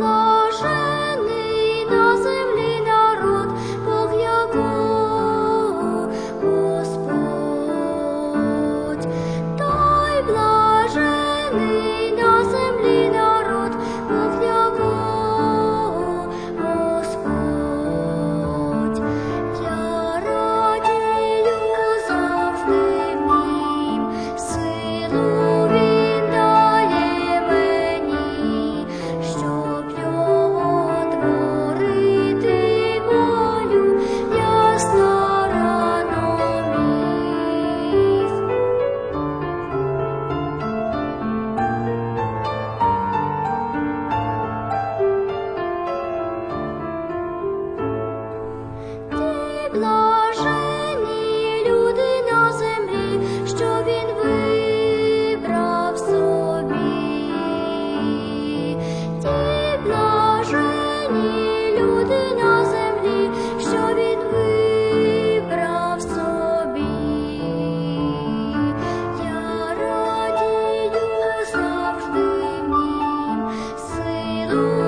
Oh. блажені люди на землі, що він вибрав собі, ті блажені люди на землі, що він вибрав собі, я радію завжди силу.